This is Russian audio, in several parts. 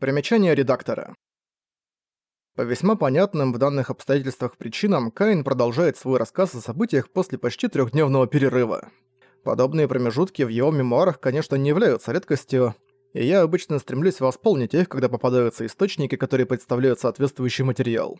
Примечание редактора. По весьма понятным в данных обстоятельствах причинам, Каин продолжает свой рассказ о событиях после почти трехдневного перерыва. Подобные промежутки в его мемуарах, конечно, не являются редкостью, и я обычно стремлюсь восполнить их, когда попадаются источники, которые представляют соответствующий материал.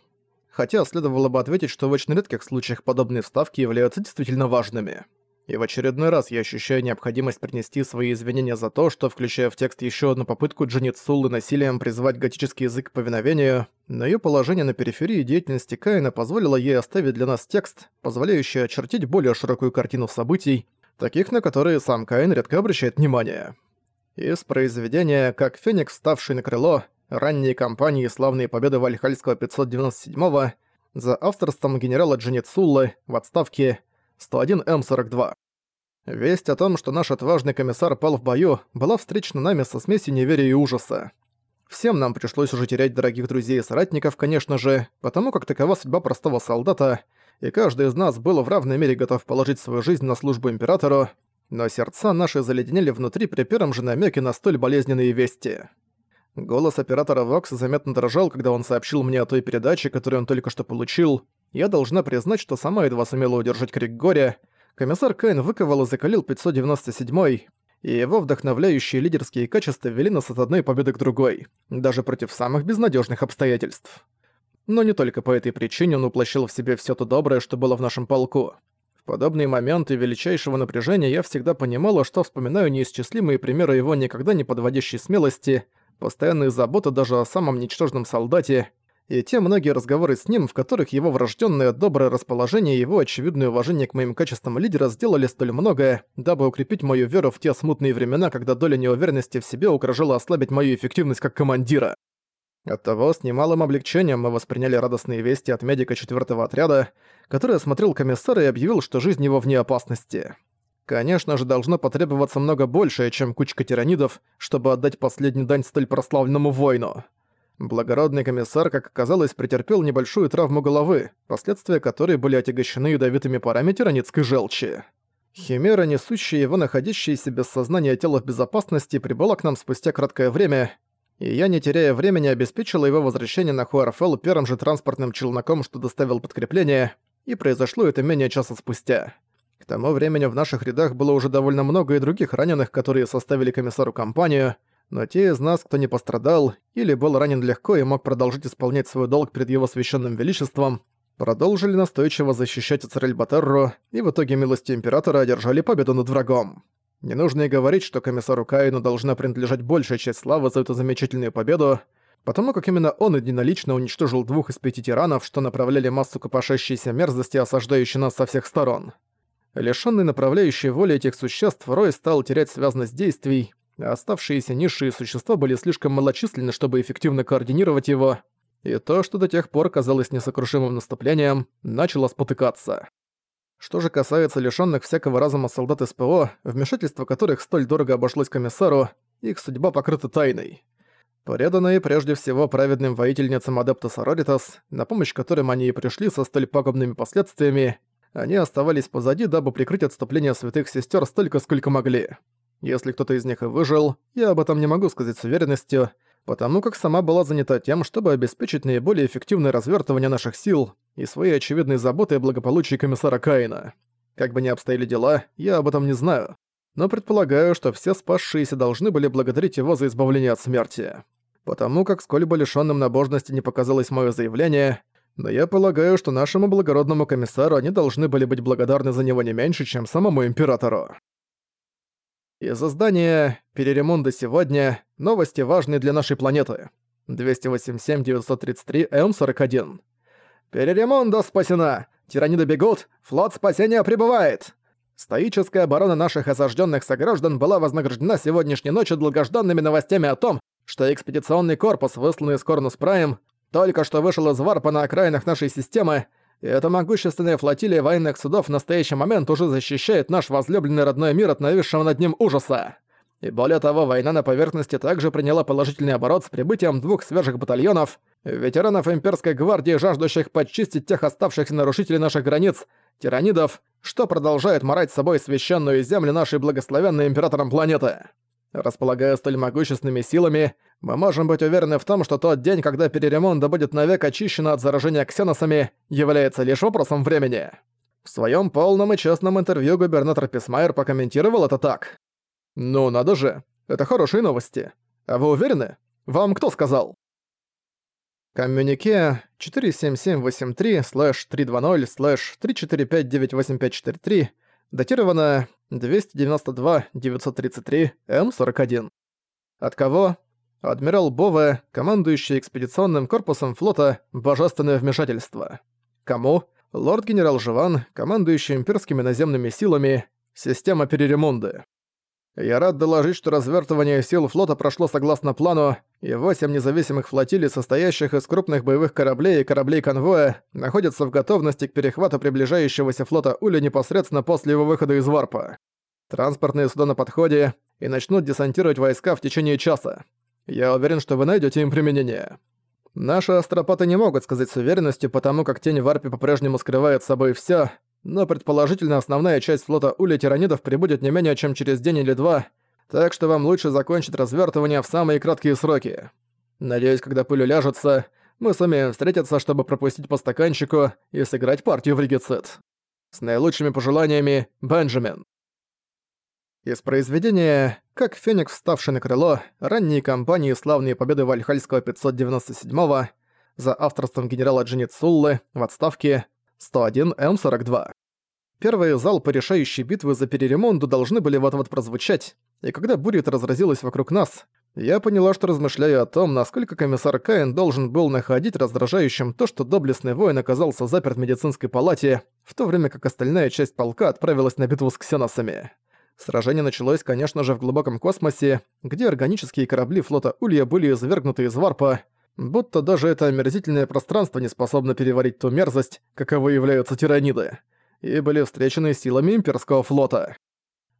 Хотя следовало бы ответить, что в очень редких случаях подобные вставки являются действительно важными. И в очередной раз я ощущаю необходимость принести свои извинения за то, что, включая в текст еще одну попытку Джанитсулы насилием призвать готический язык к повиновению, но её положение на периферии деятельности Каина позволило ей оставить для нас текст, позволяющий очертить более широкую картину событий, таких, на которые сам Каин редко обращает внимание. Из произведения «Как Феникс, вставший на крыло», ранние кампании «Славные победы Вальхальского 597-го» за авторством генерала Джанитсуллы в отставке 101М42. Весть о том, что наш отважный комиссар пал в бою, была встречена нами со смесью неверия и ужаса. Всем нам пришлось уже терять дорогих друзей и соратников, конечно же, потому как такова судьба простого солдата, и каждый из нас был в равной мере готов положить свою жизнь на службу императору, но сердца наши заледенели внутри при первом же намеке на столь болезненные вести. Голос оператора Вокса заметно дрожал, когда он сообщил мне о той передаче, которую он только что получил, я должна признать, что сама едва сумела удержать крик горя. Комиссар Каин выковал и закалил 597-й, и его вдохновляющие лидерские качества вели нас от одной победы к другой, даже против самых безнадежных обстоятельств. Но не только по этой причине он уплощил в себе все то доброе, что было в нашем полку. В подобные моменты величайшего напряжения я всегда понимала, что вспоминаю неисчислимые примеры его никогда не подводящей смелости, постоянные заботы даже о самом ничтожном солдате, и те многие разговоры с ним, в которых его врожденное доброе расположение и его очевидное уважение к моим качествам лидера сделали столь многое, дабы укрепить мою веру в те смутные времена, когда доля неуверенности в себе угрожала ослабить мою эффективность как командира. Оттого с немалым облегчением мы восприняли радостные вести от медика четвертого отряда, который осмотрел комиссара и объявил, что жизнь его вне опасности. Конечно же, должно потребоваться много большее, чем кучка тиранидов, чтобы отдать последний дань столь прославленному воину. Благородный комиссар, как оказалось, претерпел небольшую травму головы, последствия которой были отягощены ядовитыми парами тиранитской желчи. Химера, несущая его находящееся без сознания тело в безопасности, прибыла к нам спустя краткое время, и я, не теряя времени, обеспечила его возвращение на Хуарфелл первым же транспортным челноком, что доставил подкрепление, и произошло это менее часа спустя. К тому времени в наших рядах было уже довольно много и других раненых, которые составили комиссару компанию — но те из нас, кто не пострадал или был ранен легко и мог продолжить исполнять свой долг перед его священным величеством, продолжили настойчиво защищать Ацерель-Батерру и в итоге милости Императора одержали победу над врагом. Не нужно и говорить, что комиссару Каину должна принадлежать большая часть славы за эту замечательную победу, потому как именно он единолично уничтожил двух из пяти тиранов, что направляли массу копошащейся мерзости, осаждающей нас со всех сторон. Лишённый направляющей воли этих существ, Рой стал терять связность действий, оставшиеся низшие существа были слишком малочисленны, чтобы эффективно координировать его, и то, что до тех пор казалось несокрушимым наступлением, начало спотыкаться. Что же касается лишённых всякого разума солдат СПО, вмешательство которых столь дорого обошлось комиссару, их судьба покрыта тайной. Преданные прежде всего праведным воительницам Адептус Ароритас, на помощь которым они и пришли со столь пагубными последствиями, они оставались позади, дабы прикрыть отступление святых сестер столько, сколько могли. Если кто-то из них и выжил, я об этом не могу сказать с уверенностью, потому как сама была занята тем, чтобы обеспечить наиболее эффективное развертывание наших сил и своей очевидной заботой о благополучии комиссара Каина. Как бы ни обстояли дела, я об этом не знаю, но предполагаю, что все спасшиеся должны были благодарить его за избавление от смерти. Потому как сколь бы лишённым набожности не показалось моё заявление, но я полагаю, что нашему благородному комиссару они должны были быть благодарны за него не меньше, чем самому императору. Из издания «Переремонда сегодня» новости важные для нашей планеты. 287-933-М41. «Переремонда спасена! Тираниды бегут! Флот спасения прибывает!» Стоическая оборона наших осажденных сограждан была вознаграждена сегодняшней ночью долгожданными новостями о том, что экспедиционный корпус, высланный из Корнус Прайм, только что вышел из варпа на окраинах нашей системы и эта могущественная флотилия военных судов в настоящий момент уже защищает наш возлюбленный родной мир от нависшего над ним ужаса. И более того, война на поверхности также приняла положительный оборот с прибытием двух свежих батальонов, ветеранов имперской гвардии, жаждущих подчистить тех оставшихся нарушителей наших границ, тиранидов, что продолжает морать с собой священную землю нашей благословенной императором планеты. Располагая столь могущественными силами, Мы можем быть уверены в том, что тот день, когда переремонт будет навек очищен от заражения ксеносами, является лишь вопросом времени. В своем полном и честном интервью губернатор Писмайер прокомментировал это так. «Ну надо же, это хорошие новости. А вы уверены? Вам кто сказал?» Коммюнике 47783-320-3459843 датировано 292-933-М41. От кого? Адмирал Бове, командующий экспедиционным корпусом флота «Божественное вмешательство». Кому? Лорд-генерал Живан, командующий имперскими наземными силами, система переремонды. Я рад доложить, что развертывание сил флота прошло согласно плану, и восемь независимых флотилий, состоящих из крупных боевых кораблей и кораблей конвоя, находятся в готовности к перехвату приближающегося флота Ули непосредственно после его выхода из варпа. Транспортные суда на подходе и начнут десантировать войска в течение часа. Я уверен, что вы найдете им применение. Наши астропаты не могут сказать с уверенностью, потому как тень Варпи по-прежнему скрывает собой все, но предположительно основная часть флота Ули Тиранидов прибудет не менее чем через день или два, так что вам лучше закончить развертывание в самые краткие сроки. Надеюсь, когда пыль уляжется, мы сумеем встретиться, чтобы пропустить по стаканчику и сыграть партию в регицит. С наилучшими пожеланиями, Бенджамин. Из произведения «Как Феникс, вставший на крыло. Ранние кампании славные победы Вальхальского 597-го» за авторством генерала Джинни Цуллы в отставке 101М42. Первые залпы решающей битвы за переремонту должны были вот-вот прозвучать, и когда буря разразилась вокруг нас, я поняла, что размышляю о том, насколько комиссар Каин должен был находить раздражающим то, что доблестный воин оказался заперт в медицинской палате, в то время как остальная часть полка отправилась на битву с ксеносами. Сражение началось, конечно же, в глубоком космосе, где органические корабли флота Улья были извергнуты из варпа, будто даже это омерзительное пространство не способно переварить ту мерзость, каковы являются тираниды, и были встречены силами имперского флота.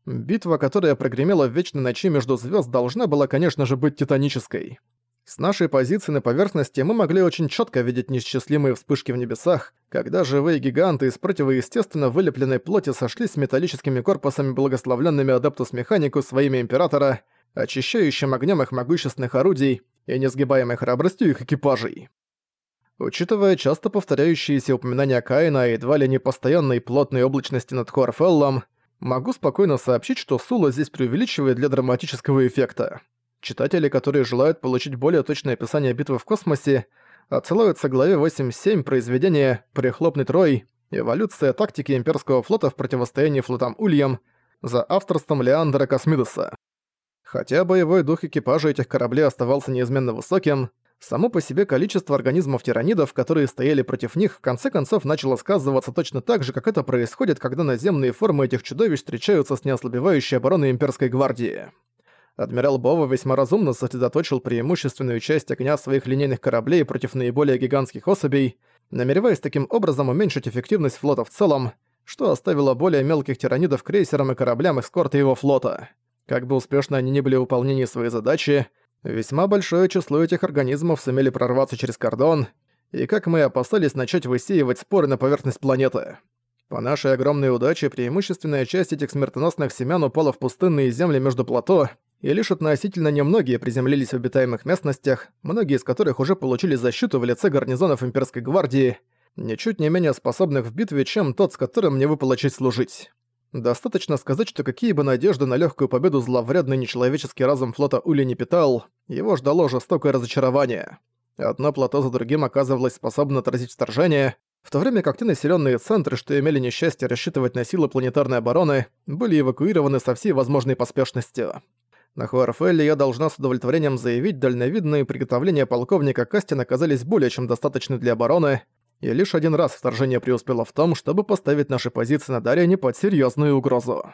Битва, которая прогремела в вечной ночи между звезд, должна была, конечно же, быть титанической. С нашей позиции на поверхности мы могли очень четко видеть несчастливые вспышки в небесах, когда живые гиганты из противоестественно вылепленной плоти сошлись с металлическими корпусами благословленными Адептус Механику своими Императора, очищающим огнем их могущественных орудий и несгибаемой храбростью их экипажей. Учитывая часто повторяющиеся упоминания Каина и едва ли не постоянной плотной облачности над Хуарфеллом, могу спокойно сообщить, что Сула здесь преувеличивает для драматического эффекта. Читатели, которые желают получить более точное описание битвы в космосе, отсылаются к главе 8.7 произведения «Прихлопный трой. Эволюция тактики имперского флота в противостоянии флотам Ульям» за авторством Леандра Космидуса. Хотя боевой дух экипажа этих кораблей оставался неизменно высоким, само по себе количество организмов-тиранидов, которые стояли против них, в конце концов начало сказываться точно так же, как это происходит, когда наземные формы этих чудовищ встречаются с неослабевающей обороной имперской гвардии. Адмирал Бова весьма разумно сосредоточил преимущественную часть огня своих линейных кораблей против наиболее гигантских особей, намереваясь таким образом уменьшить эффективность флота в целом, что оставило более мелких тиранидов крейсерам и кораблям эскорта его флота. Как бы успешно они ни были в выполнении своей задачи, весьма большое число этих организмов сумели прорваться через кордон, и, как мы опасались, начать высеивать споры на поверхность планеты. По нашей огромной удаче, преимущественная часть этих смертоносных семян упала в пустынные земли между плато, и лишь относительно немногие приземлились в обитаемых местностях, многие из которых уже получили защиту в лице гарнизонов имперской гвардии, ничуть не менее способных в битве, чем тот, с которым мне выпало честь служить. Достаточно сказать, что какие бы надежды на легкую победу зловредный нечеловеческий разум флота Ули не питал, его ждало жестокое разочарование. Одно плато за другим оказывалось способно отразить вторжение, в то время как те населенные центры, что имели несчастье рассчитывать на силы планетарной обороны, были эвакуированы со всей возможной поспешностью. На Хуарфелле я должна с удовлетворением заявить, дальновидные приготовления полковника Кастина оказались более чем достаточны для обороны, и лишь один раз вторжение преуспело в том, чтобы поставить наши позиции на Дарьяне под серьезную угрозу.